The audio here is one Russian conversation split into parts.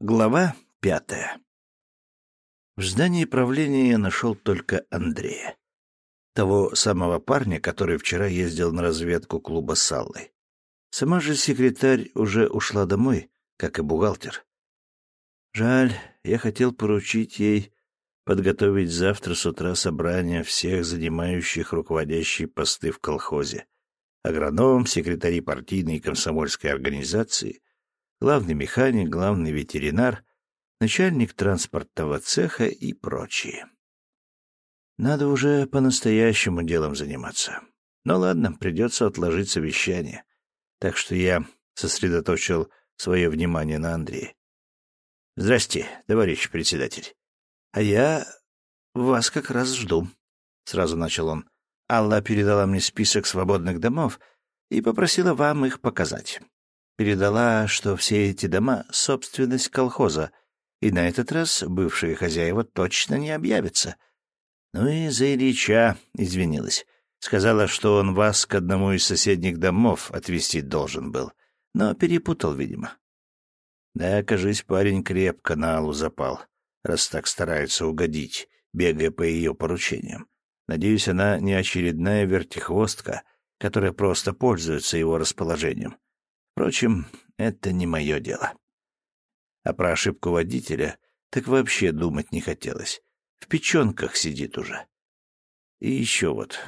Глава пятая В здании правления я нашел только Андрея. Того самого парня, который вчера ездил на разведку клуба с Аллой. Сама же секретарь уже ушла домой, как и бухгалтер. Жаль, я хотел поручить ей подготовить завтра с утра собрание всех занимающих руководящие посты в колхозе. Агроном, секретари партийной и комсомольской организации — главный механик, главный ветеринар, начальник транспортного цеха и прочие. Надо уже по-настоящему делом заниматься. Ну ладно, придется отложить совещание. Так что я сосредоточил свое внимание на Андрее. «Здрасте, товарищ председатель. А я вас как раз жду», — сразу начал он. «Алла передала мне список свободных домов и попросила вам их показать. Передала, что все эти дома — собственность колхоза, и на этот раз бывшие хозяева точно не объявятся. Ну и за Ильича извинилась. Сказала, что он вас к одному из соседних домов отвезти должен был, но перепутал, видимо. Да, кажись, парень крепко на Аллу запал, раз так старается угодить, бегая по ее поручениям. Надеюсь, она не очередная вертихвостка, которая просто пользуется его расположением. Впрочем, это не мое дело. А про ошибку водителя так вообще думать не хотелось. В печенках сидит уже. И еще вот.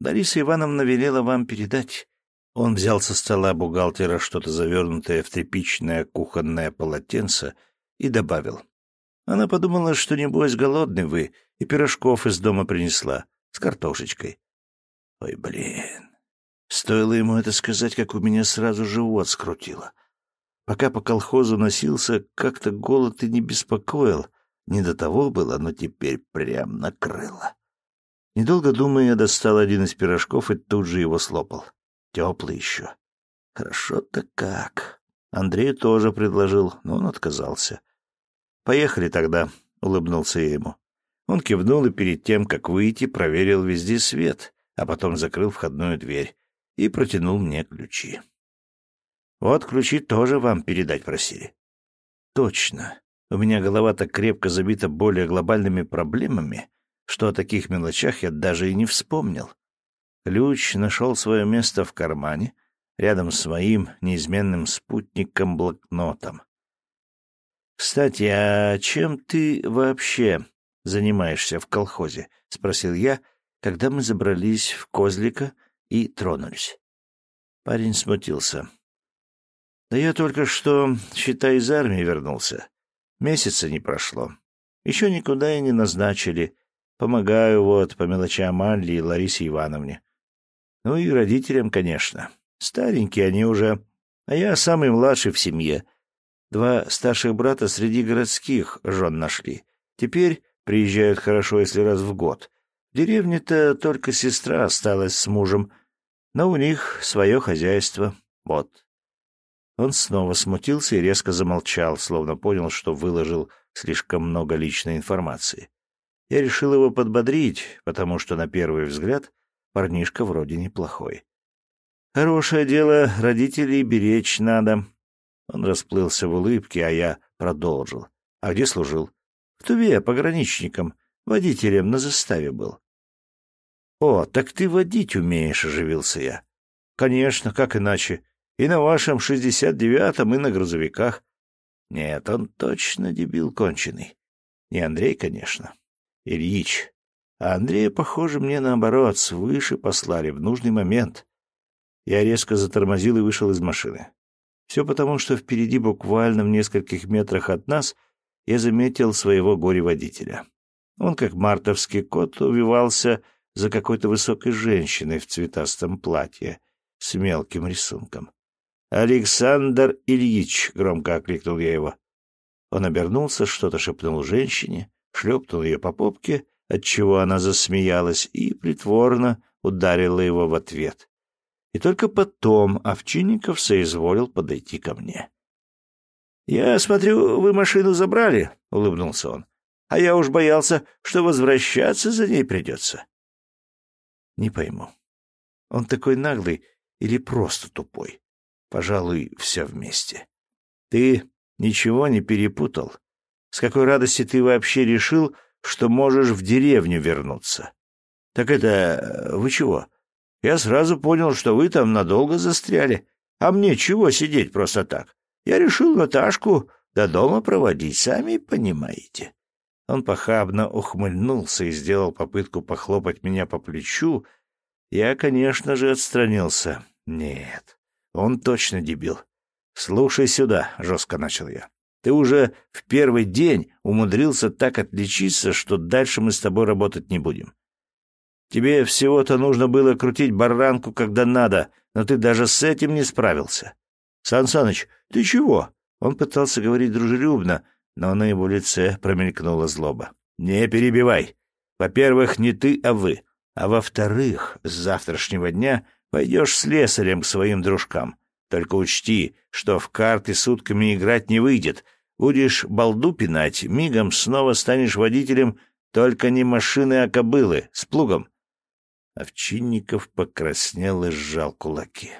Лариса Ивановна велела вам передать. Он взял со стола бухгалтера что-то завернутое в тряпичное кухонное полотенце и добавил. Она подумала, что, небось, голодный вы, и пирожков из дома принесла, с картошечкой. Ой, блин, Стоило ему это сказать, как у меня сразу живот скрутило. Пока по колхозу носился, как-то голод и не беспокоил. Не до того было, но теперь прям накрыло. Недолго думая, я достал один из пирожков и тут же его слопал. Теплый еще. Хорошо-то как. Андрей тоже предложил, но он отказался. «Поехали тогда», — улыбнулся я ему. Он кивнул и перед тем, как выйти, проверил везде свет, а потом закрыл входную дверь и протянул мне ключи. «Вот ключи тоже вам передать просили». «Точно. У меня голова так крепко забита более глобальными проблемами, что о таких мелочах я даже и не вспомнил. Ключ нашел свое место в кармане, рядом с моим неизменным спутником-блокнотом. «Кстати, а чем ты вообще занимаешься в колхозе?» — спросил я, когда мы забрались в Козлика — и тронулись. Парень смутился. «Да я только что, считай, из армии вернулся. Месяца не прошло. Еще никуда и не назначили. Помогаю вот по мелочам Алле и Ларисе Ивановне. Ну и родителям, конечно. Старенькие они уже, а я самый младший в семье. Два старших брата среди городских жен нашли. Теперь приезжают хорошо, если раз в год. В деревне-то только сестра осталась с мужем, но у них свое хозяйство. Вот. Он снова смутился и резко замолчал, словно понял, что выложил слишком много личной информации. Я решил его подбодрить, потому что на первый взгляд парнишка вроде неплохой. Хорошее дело, родителей беречь надо. Он расплылся в улыбке, а я продолжил. А где служил? В Туве, пограничником. Водителем на заставе был. — О, так ты водить умеешь, — оживился я. — Конечно, как иначе. И на вашем шестьдесят девятом, и на грузовиках. Нет, он точно дебил конченый. Не Андрей, конечно. Ильич. А Андрея, похоже, мне наоборот, свыше послали в нужный момент. Я резко затормозил и вышел из машины. Все потому, что впереди, буквально в нескольких метрах от нас, я заметил своего горе-водителя. Он, как мартовский кот, увивался за какой-то высокой женщиной в цветастом платье с мелким рисунком. «Александр Ильич!» — громко окликнул я его. Он обернулся, что-то шепнул женщине, шлепнул ее по попке, отчего она засмеялась и притворно ударила его в ответ. И только потом Овчинников соизволил подойти ко мне. «Я смотрю, вы машину забрали», — улыбнулся он а я уж боялся, что возвращаться за ней придется. Не пойму, он такой наглый или просто тупой? Пожалуй, все вместе. Ты ничего не перепутал? С какой радости ты вообще решил, что можешь в деревню вернуться? Так это... вы чего? Я сразу понял, что вы там надолго застряли. А мне чего сидеть просто так? Я решил Наташку до дома проводить, сами понимаете. Он похабно ухмыльнулся и сделал попытку похлопать меня по плечу. Я, конечно же, отстранился. Нет, он точно дебил. «Слушай сюда», — жестко начал я. «Ты уже в первый день умудрился так отличиться, что дальше мы с тобой работать не будем. Тебе всего-то нужно было крутить баранку, когда надо, но ты даже с этим не справился. Сан Саныч, ты чего?» Он пытался говорить дружелюбно, но на его лице промелькнула злоба. «Не перебивай. Во-первых, не ты, а вы. А во-вторых, с завтрашнего дня пойдешь с лесарем к своим дружкам. Только учти, что в карты сутками играть не выйдет. Будешь балду пинать, мигом снова станешь водителем только не машины, а кобылы, с плугом. Овчинников покраснел и сжал кулаки.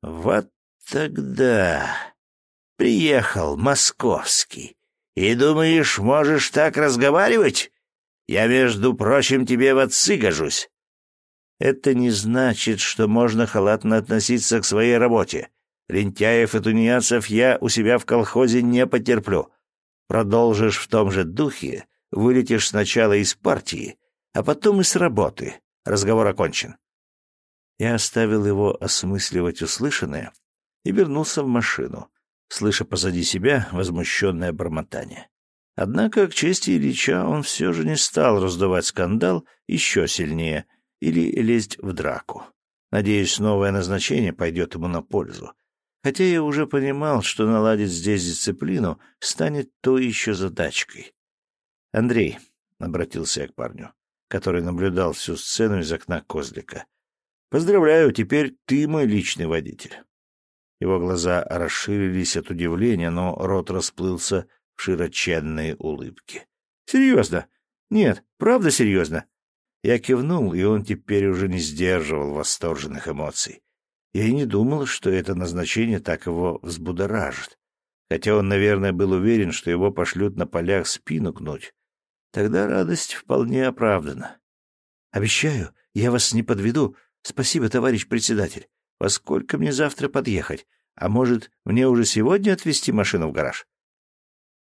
Вот тогда приехал московский. И думаешь, можешь так разговаривать? Я, между прочим, тебе в отцы гожусь. Это не значит, что можно халатно относиться к своей работе. Лентяев и тунеядцев я у себя в колхозе не потерплю. Продолжишь в том же духе, вылетишь сначала из партии, а потом и с работы. Разговор окончен. Я оставил его осмысливать услышанное и вернулся в машину, слыша позади себя возмущенное бормотание. Однако, к чести Ильича, он все же не стал раздувать скандал еще сильнее или лезть в драку. Надеюсь, новое назначение пойдет ему на пользу. Хотя я уже понимал, что наладить здесь дисциплину станет то еще задачкой. «Андрей», — обратился я к парню, который наблюдал всю сцену из окна козлика, — «поздравляю, теперь ты мой личный водитель». Его глаза расширились от удивления, но рот расплылся в широченные улыбки. «Серьезно? Нет, правда серьезно? Я кивнул, и он теперь уже не сдерживал восторженных эмоций. Я и не думал, что это назначение так его взбудоражит. Хотя он, наверное, был уверен, что его пошлют на полях спину гнуть. Тогда радость вполне оправдана. «Обещаю, я вас не подведу. Спасибо, товарищ председатель. Во сколько мне завтра подъехать? А может, мне уже сегодня отвезти машину в гараж?»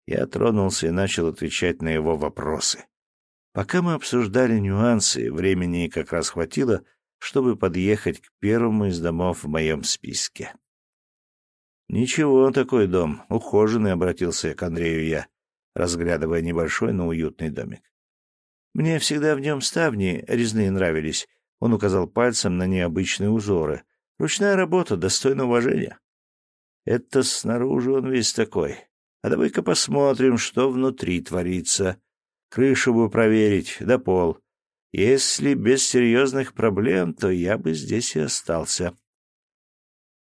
Я тронулся и начал отвечать на его вопросы. Пока мы обсуждали нюансы, времени как раз хватило, чтобы подъехать к первому из домов в моем списке. «Ничего, такой дом. Ухоженный», — обратился к Андрею я, разглядывая небольшой, но уютный домик. «Мне всегда в нем ставни резные нравились», — он указал пальцем на необычные узоры. «Ручная работа, достойна уважения». «Это снаружи он весь такой. А давай-ка посмотрим, что внутри творится», Крышу бы проверить, да пол. Если без серьезных проблем, то я бы здесь и остался.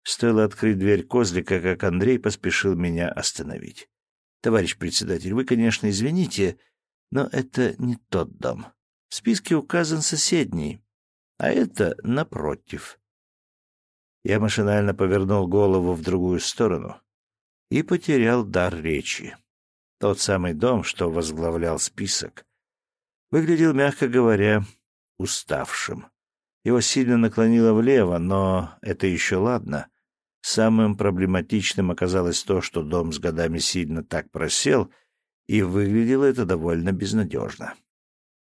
Стоило открыть дверь козлика, как Андрей поспешил меня остановить. — Товарищ председатель, вы, конечно, извините, но это не тот дом. В списке указан соседний, а это напротив. Я машинально повернул голову в другую сторону и потерял дар речи. Тот самый дом, что возглавлял список, выглядел, мягко говоря, уставшим. Его сильно наклонило влево, но это еще ладно. Самым проблематичным оказалось то, что дом с годами сильно так просел, и выглядело это довольно безнадежно.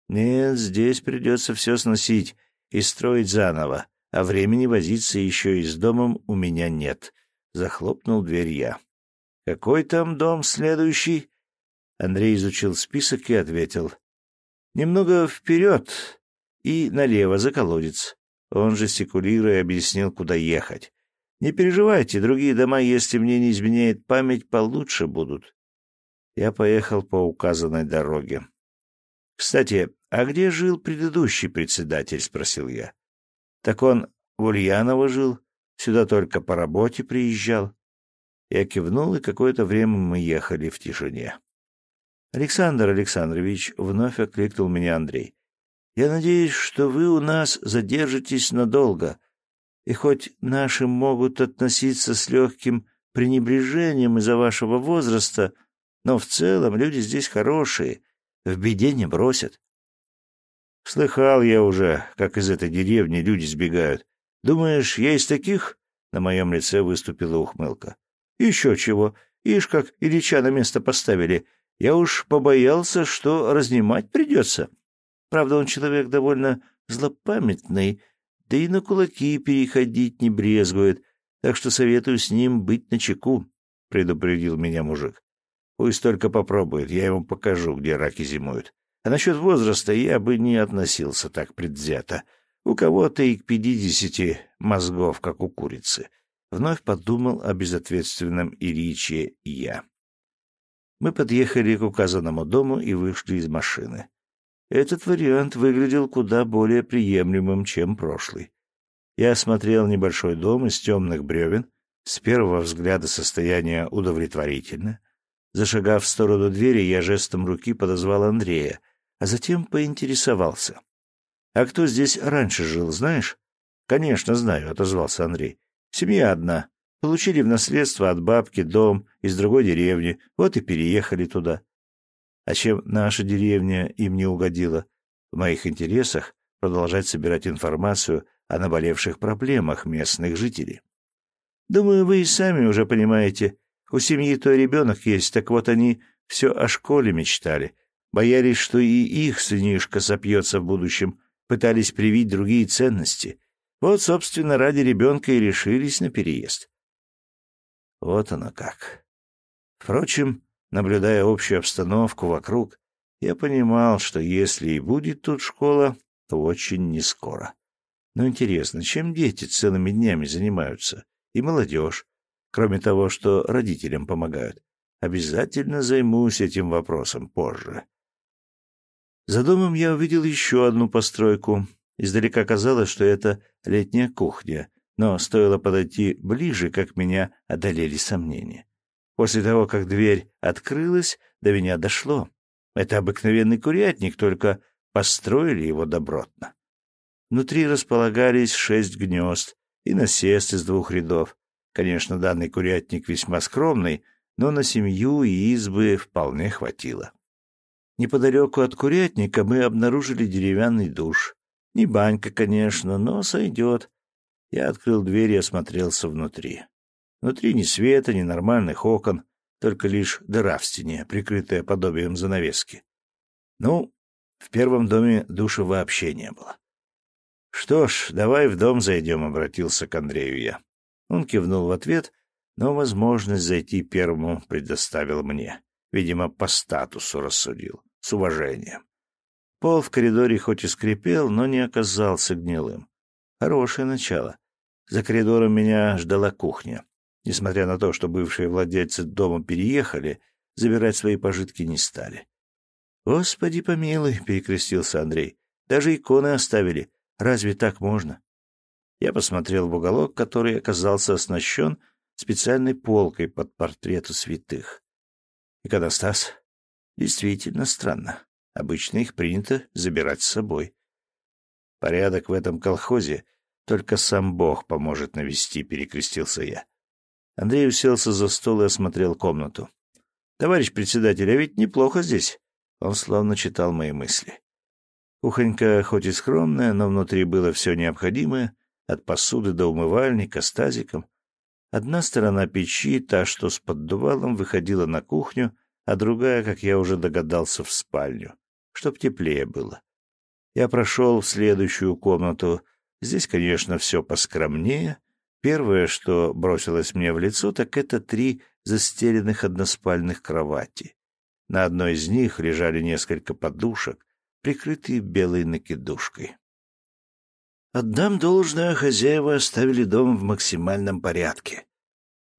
Нет, здесь придется все сносить и строить заново, а времени возиться еще и с домом у меня нет. Захлопнул дверь я. Какой там дом следующий? Андрей изучил список и ответил. «Немного вперед и налево за колодец». Он же, секулируя, объяснил, куда ехать. «Не переживайте, другие дома, если мне не изменяет память, получше будут». Я поехал по указанной дороге. «Кстати, а где жил предыдущий председатель?» — спросил я. «Так он в Ульяново жил, сюда только по работе приезжал». Я кивнул, и какое-то время мы ехали в тишине. Александр Александрович, вновь окликнул меня Андрей. Я надеюсь, что вы у нас задержитесь надолго, и хоть наши могут относиться с легким пренебрежением из-за вашего возраста, но в целом люди здесь хорошие, в беде не бросят. Слыхал я уже, как из этой деревни люди сбегают. Думаешь, я из таких? На моем лице выступила ухмылка. Еще чего. Ишь, как Ильича на место поставили. Я уж побоялся, что разнимать придется. Правда, он человек довольно злопамятный, да и на кулаки переходить не брезгует, так что советую с ним быть начеку, — предупредил меня мужик. Пусть только попробует, я ему покажу, где раки зимуют. А насчет возраста я бы не относился так предвзято. У кого-то и к пятидесяти мозгов, как у курицы. Вновь подумал о безответственном Ириче я. Мы подъехали к указанному дому и вышли из машины. Этот вариант выглядел куда более приемлемым, чем прошлый. Я осмотрел небольшой дом из темных бревен, с первого взгляда состояние удовлетворительно. Зашагав в сторону двери, я жестом руки подозвал Андрея, а затем поинтересовался. — А кто здесь раньше жил, знаешь? — Конечно, знаю, — отозвался Андрей. — Семья одна. Получили в наследство от бабки дом из другой деревни, вот и переехали туда. А чем наша деревня им не угодила? В моих интересах продолжать собирать информацию о наболевших проблемах местных жителей. Думаю, вы и сами уже понимаете. У семьи той ребенок есть, так вот они все о школе мечтали. Боялись, что и их сынишка сопьется в будущем, пытались привить другие ценности. Вот, собственно, ради ребенка и решились на переезд. Вот оно как. Впрочем, наблюдая общую обстановку вокруг, я понимал, что если и будет тут школа, то очень нескоро. Но интересно, чем дети целыми днями занимаются? И молодежь, кроме того, что родителям помогают. Обязательно займусь этим вопросом позже. За домом я увидел еще одну постройку. Издалека казалось, что это летняя кухня, но стоило подойти ближе, как меня одолели сомнения. После того, как дверь открылась, до меня дошло. Это обыкновенный курятник, только построили его добротно. Внутри располагались шесть гнезд и насест из двух рядов. Конечно, данный курятник весьма скромный, но на семью и избы вполне хватило. Неподалеку от курятника мы обнаружили деревянный душ. Не банька, конечно, но сойдет. Я открыл дверь и осмотрелся внутри. Внутри ни света, ни нормальных окон, только лишь дыра в стене, прикрытая подобием занавески. Ну, в первом доме душа вообще не было. «Что ж, давай в дом зайдем», — обратился к Андрею я. Он кивнул в ответ, но возможность зайти первому предоставил мне. Видимо, по статусу рассудил, с уважением. Пол в коридоре хоть и скрипел, но не оказался гнилым. Хорошее начало. За коридором меня ждала кухня. Несмотря на то, что бывшие владельцы дома переехали, забирать свои пожитки не стали. «Господи помилуй», — перекрестился Андрей, — «даже иконы оставили. Разве так можно? Я посмотрел в уголок, который оказался оснащен специальной полкой под портреты святых. Иконостас. Действительно странно. Обычно их принято забирать с собой. Порядок в этом колхозе только сам Бог поможет навести, перекрестился я. Андрей уселся за стол и осмотрел комнату. «Товарищ председатель, а ведь неплохо здесь». Он словно читал мои мысли. Кухонька хоть и скромная, но внутри было все необходимое, от посуды до умывальника с тазиком. Одна сторона печи, та, что с поддувалом, выходила на кухню, а другая, как я уже догадался, в спальню, чтоб теплее было. Я прошел в следующую комнату. Здесь, конечно, все поскромнее. Первое, что бросилось мне в лицо, так это три застеленных односпальных кровати. На одной из них лежали несколько подушек, прикрытые белой накидушкой. Отдам должное, хозяева оставили дом в максимальном порядке.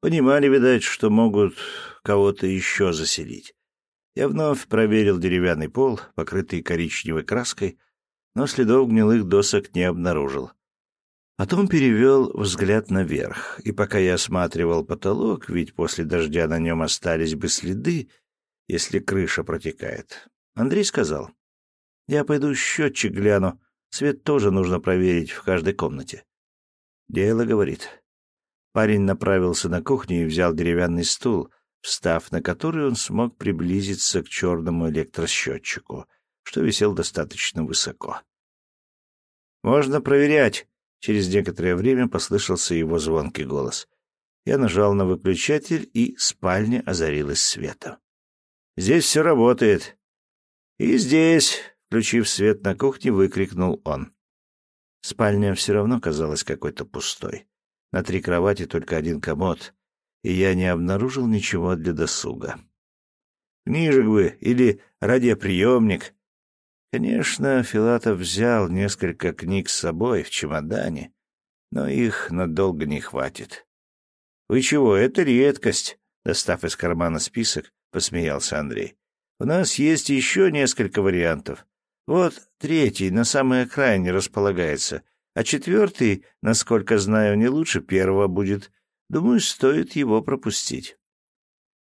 Понимали, видать, что могут кого-то еще заселить. Я вновь проверил деревянный пол, покрытый коричневой краской, но следов гнилых досок не обнаружил. Потом перевел взгляд наверх, и пока я осматривал потолок, ведь после дождя на нем остались бы следы, если крыша протекает, Андрей сказал, я пойду счетчик гляну. Свет тоже нужно проверить в каждой комнате. Дело, говорит. Парень направился на кухню и взял деревянный стул, встав на который он смог приблизиться к черному электросчетчику, что висел достаточно высоко. «Можно проверять!» Через некоторое время послышался его звонкий голос. Я нажал на выключатель, и спальня озарилась светом. «Здесь все работает». «И здесь», — включив свет на кухне, выкрикнул он. Спальня все равно казалась какой-то пустой. На три кровати только один комод, и я не обнаружил ничего для досуга. Книжек бы или радиоприемник. Конечно, Филатов взял несколько книг с собой в чемодане, но их надолго не хватит. — Вы чего, это редкость, — достав из кармана список, посмеялся Андрей. — У нас есть еще несколько вариантов. Вот третий на самой окраине располагается, а четвертый, насколько знаю, не лучше первого будет. Думаю, стоит его пропустить.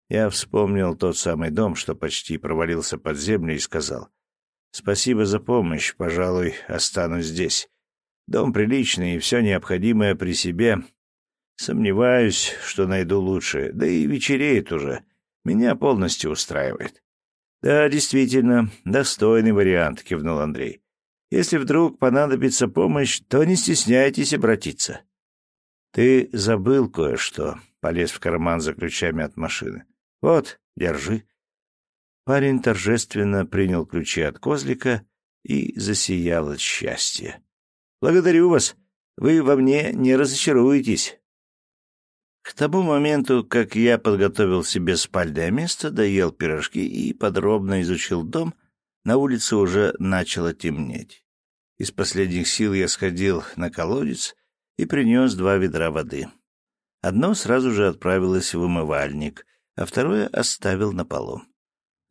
Я вспомнил тот самый дом, что почти провалился под землю, и сказал, «Спасибо за помощь, пожалуй, останусь здесь. Дом приличный и все необходимое при себе. Сомневаюсь, что найду лучше, да и вечереет уже. Меня полностью устраивает». «Да, действительно, достойный вариант», — кивнул Андрей. «Если вдруг понадобится помощь, то не стесняйтесь обратиться». «Ты забыл кое-что», — полез в карман за ключами от машины. «Вот, держи». Парень торжественно принял ключи от козлика и засиял от счастья. «Благодарю вас. Вы во мне не разочаруетесь». К тому моменту, как я подготовил себе спальное место, доел пирожки и подробно изучил дом, на улице уже начало темнеть. Из последних сил я сходил на колодец и принес два ведра воды. Одно сразу же отправилось в умывальник, а второе оставил на полу.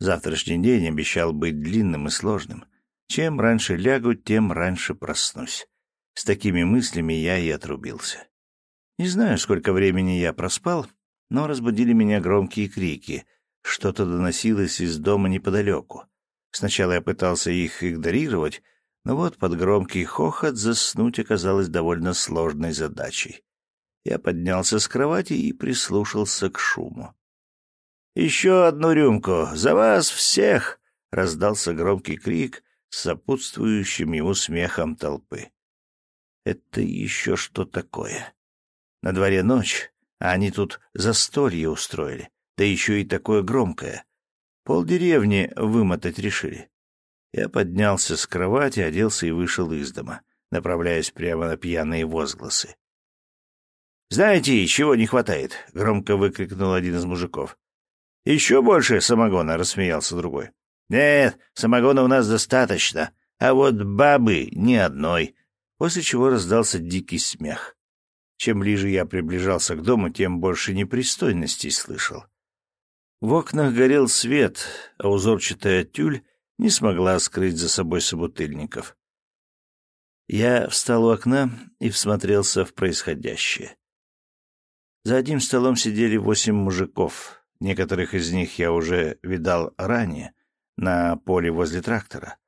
Завтрашний день обещал быть длинным и сложным. Чем раньше лягу, тем раньше проснусь. С такими мыслями я и отрубился. Не знаю, сколько времени я проспал, но разбудили меня громкие крики. Что-то доносилось из дома неподалеку. Сначала я пытался их игнорировать, но вот под громкий хохот заснуть оказалось довольно сложной задачей. Я поднялся с кровати и прислушался к шуму. «Еще одну рюмку! За вас всех!» — раздался громкий крик с сопутствующим ему смехом толпы. «Это еще что такое?» На дворе ночь, а они тут застолье устроили, да еще и такое громкое. Пол деревни вымотать решили. Я поднялся с кровати, оделся и вышел из дома, направляясь прямо на пьяные возгласы. «Знаете, чего не хватает?» — громко выкрикнул один из мужиков. «Еще больше самогона!» — рассмеялся другой. «Нет, самогона у нас достаточно, а вот бабы ни одной!» После чего раздался дикий смех. Чем ближе я приближался к дому, тем больше непристойностей слышал. В окнах горел свет, а узорчатая тюль не смогла скрыть за собой собутыльников. Я встал у окна и всмотрелся в происходящее. За одним столом сидели восемь мужиков. Некоторых из них я уже видал ранее, на поле возле трактора,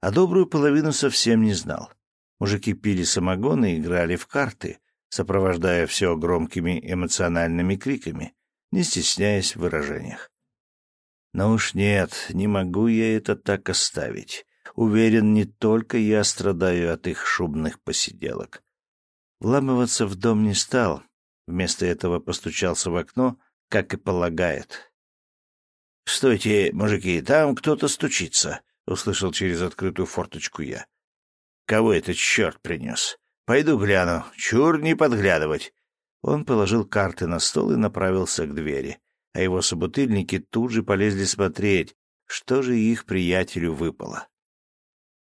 а добрую половину совсем не знал. Мужики пили самогон и играли в карты, сопровождая все громкими эмоциональными криками, не стесняясь в выражениях. Но уж нет, не могу я это так оставить. Уверен, не только я страдаю от их шумных посиделок. Вламываться в дом не стал, вместо этого постучался в окно, как и полагает. — Стойте, мужики, там кто-то стучится, — услышал через открытую форточку я. — Кого это черт принес? Пойду гляну. Чур не подглядывать. Он положил карты на стол и направился к двери, а его собутыльники тут же полезли смотреть, что же их приятелю выпало.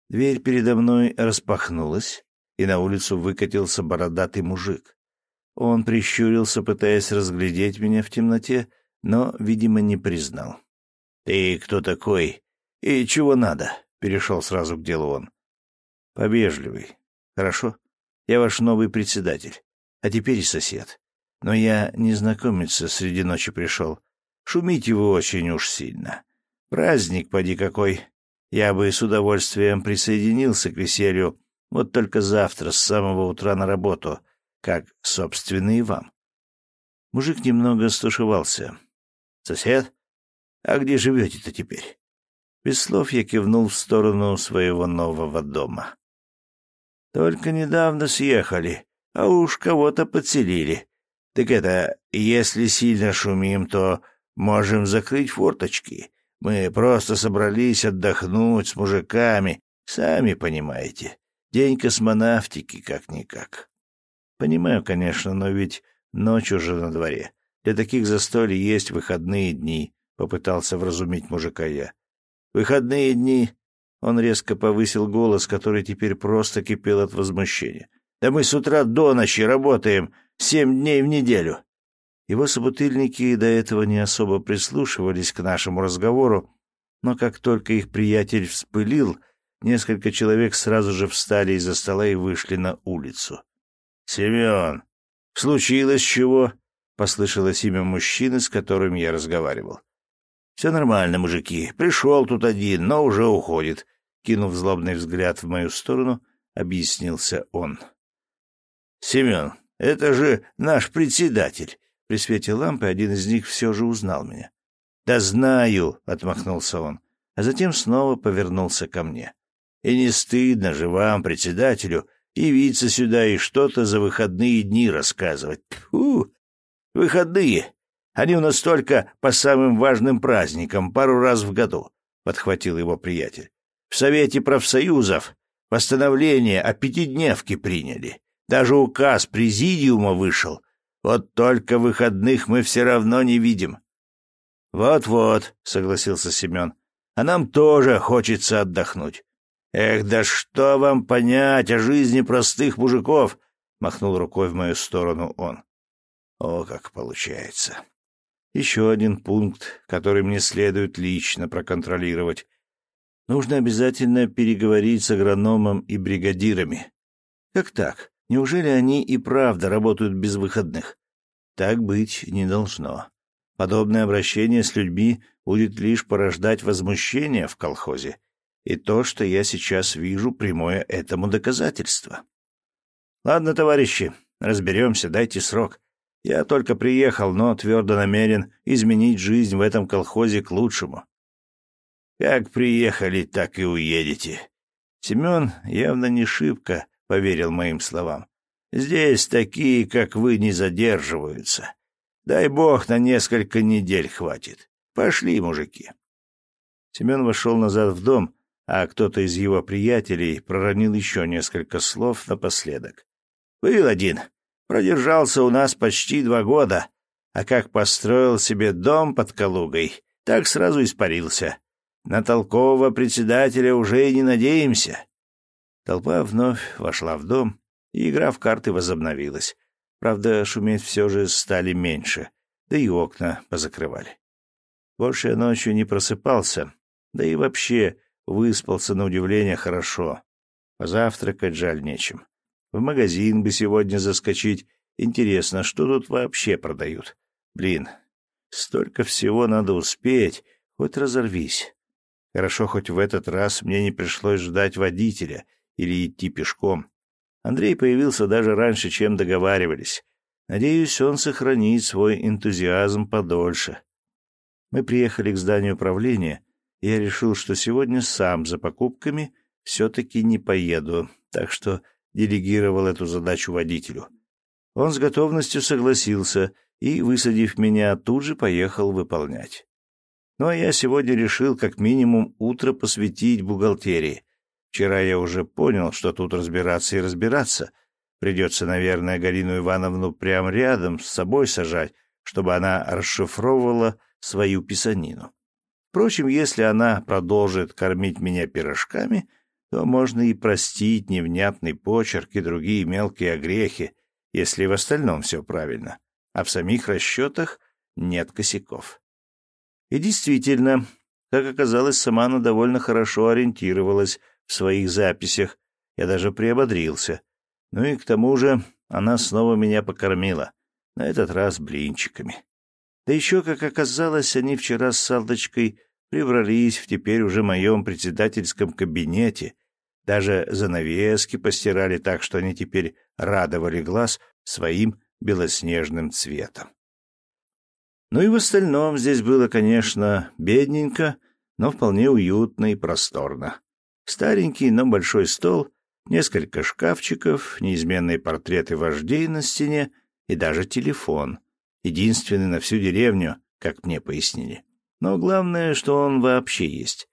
Дверь передо мной распахнулась, и на улицу выкатился бородатый мужик. Он прищурился, пытаясь разглядеть меня в темноте, но, видимо, не признал. — Ты кто такой? И чего надо? — перешел сразу к делу он. — Повежливый. Хорошо? Я ваш новый председатель, а теперь и сосед. Но я незнакомиться среди ночи пришел. Шумите вы очень уж сильно. Праздник, поди какой. Я бы с удовольствием присоединился к веселью, вот только завтра с самого утра на работу, как, собственно, и вам. Мужик немного стушевался. «Сосед? А где живете-то теперь?» Без слов я кивнул в сторону своего нового дома. «Только недавно съехали, а уж кого-то подселили. Так это, если сильно шумим, то можем закрыть форточки. Мы просто собрались отдохнуть с мужиками, сами понимаете. День космонавтики как-никак. Понимаю, конечно, но ведь ночь уже на дворе. Для таких застолий есть выходные дни, — попытался вразумить мужика я. Выходные дни... Он резко повысил голос, который теперь просто кипел от возмущения. «Да мы с утра до ночи работаем, семь дней в неделю. Его собутыльники до этого не особо прислушивались к нашему разговору, но как только их приятель вспылил, несколько человек сразу же встали из-за стола и вышли на улицу. «Семен, случилось чего?» — послышалось имя мужчины, с которым я разговаривал. «Все нормально, мужики. Пришел тут один, но уже уходит», — кинув злобный взгляд в мою сторону, объяснился он. «Семен, это же наш председатель. При свете лампы один из них все же узнал меня. «Да знаю!» — отмахнулся он, а затем снова повернулся ко мне. «И не стыдно же вам, председателю, явиться сюда и что-то за выходные дни рассказывать. Фу! Выходные! Они у нас только по самым важным праздникам, пару раз в году», — подхватил его приятель. «В Совете профсоюзов постановление о пятидневке приняли. Даже указ президиума вышел, вот только выходных мы все равно не видим. Вот-вот, согласился Семен. А нам тоже хочется отдохнуть. Эх, да что вам понять о жизни простых мужиков? Махнул рукой в мою сторону он. О, как получается. Еще один пункт, который мне следует лично проконтролировать. Нужно обязательно переговорить с агрономом и бригадирами. Как так? Неужели они и правда работают без выходных? Так быть не должно. Подобное обращение с людьми будет лишь порождать возмущение в колхозе. И то, что я сейчас вижу, прямое этому доказательство. Ладно, товарищи, разберемся, дайте срок. Я только приехал, но твердо намерен изменить жизнь в этом колхозе к лучшему. Как приехали, так и уедете. Семен явно не шибко поверил моим словам. Здесь такие, как вы, не задерживаются. Дай бог, на несколько недель хватит. Пошли, мужики. Семен вошел назад в дом, а кто-то из его приятелей проронил еще несколько слов напоследок. Был один. Продержался у нас почти два года, а как построил себе дом под Калугой, так сразу испарился. На толкового председателя уже и не надеемся. Толпа вновь вошла в дом, и игра в карты возобновилась. Правда, шуметь все же стали меньше, да и окна позакрывали. Больше я ночью не просыпался, да и вообще выспался на удивление хорошо. Позавтракать жаль нечем. В магазин бы сегодня заскочить. Интересно, что тут вообще продают? Блин, столько всего надо успеть, хоть разорвись. Хорошо, хоть в этот раз мне не пришлось ждать водителя — или идти пешком. Андрей появился даже раньше, чем договаривались. Надеюсь, он сохранит свой энтузиазм подольше. Мы приехали к зданию управления, и я решил, что сегодня сам за покупками все-таки не поеду, так что делегировал эту задачу водителю. Он с готовностью согласился и, высадив меня, тут же поехал выполнять. Ну а я сегодня решил как минимум утро посвятить бухгалтерии. Вчера я уже понял, что тут разбираться и разбираться. Придется, наверное, Галину Ивановну прямо рядом с собой сажать, чтобы она расшифровывала свою писанину. Впрочем, если она продолжит кормить меня пирожками, то можно и простить невнятный почерк и другие мелкие огрехи, если в остальном все правильно, а в самих расчетах нет косяков. И действительно, как оказалось, сама она довольно хорошо ориентировалась в своих записях. Я даже приободрился. Ну и к тому же она снова меня покормила. На этот раз блинчиками. Да еще, как оказалось, они вчера с Салточкой прибрались в теперь уже моем председательском кабинете. Даже занавески постирали так, что они теперь радовали глаз своим белоснежным цветом. Ну и в остальном здесь было, конечно, бедненько, но вполне уютно и просторно. Старенький, но большой стол, несколько шкафчиков, неизменные портреты вождей на стене и даже телефон. Единственный на всю деревню, как мне пояснили. Но главное, что он вообще есть.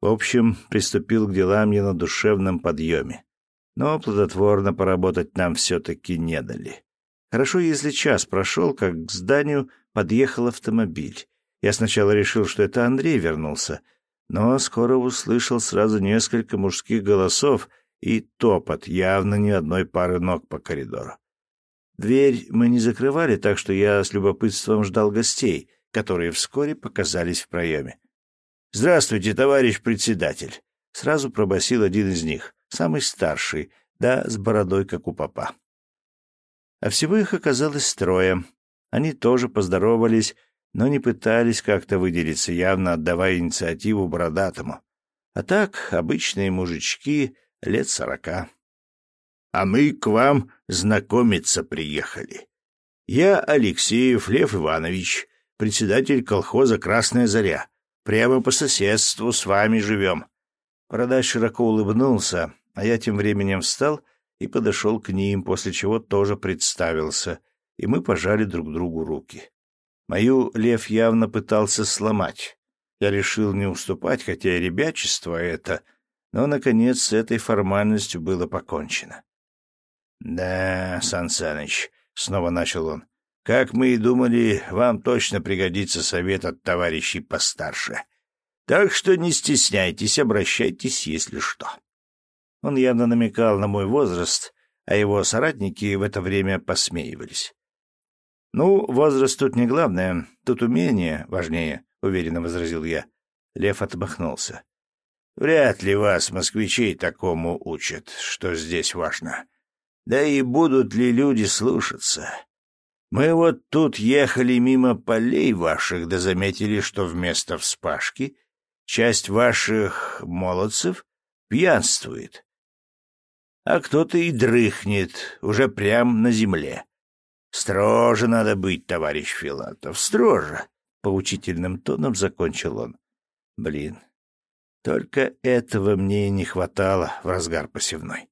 В общем, приступил к делам я на душевном подъеме. Но плодотворно поработать нам все-таки не дали. Хорошо, если час прошел, как к зданию подъехал автомобиль. Я сначала решил, что это Андрей вернулся, но скоро услышал сразу несколько мужских голосов и топот, явно ни одной пары ног по коридору. Дверь мы не закрывали, так что я с любопытством ждал гостей, которые вскоре показались в проеме. «Здравствуйте, товарищ председатель!» — сразу пробасил один из них, самый старший, да с бородой, как у папа. А всего их оказалось трое. Они тоже поздоровались, но не пытались как-то выделиться, явно отдавая инициативу бородатому. А так, обычные мужички лет сорока. — А мы к вам знакомиться приехали. Я Алексеев Лев Иванович, председатель колхоза «Красная заря». Прямо по соседству с вами живем. Бородач широко улыбнулся, а я тем временем встал и подошел к ним, после чего тоже представился, и мы пожали друг другу руки. Мою лев явно пытался сломать. Я решил не уступать, хотя и ребячество это, но, наконец, с этой формальностью было покончено. — Да, Сан снова начал он, — как мы и думали, вам точно пригодится совет от товарищей постарше. Так что не стесняйтесь, обращайтесь, если что. Он явно намекал на мой возраст, а его соратники в это время посмеивались. «Ну, возраст тут не главное, тут умение важнее», — уверенно возразил я. Лев отмахнулся. «Вряд ли вас, москвичей, такому учат, что здесь важно. Да и будут ли люди слушаться? Мы вот тут ехали мимо полей ваших, да заметили, что вместо вспашки часть ваших молодцев пьянствует а кто-то и дрыхнет, уже прям на земле. Строже надо быть, товарищ Филатов, строже, — поучительным тоном закончил он. Блин, только этого мне и не хватало в разгар посевной.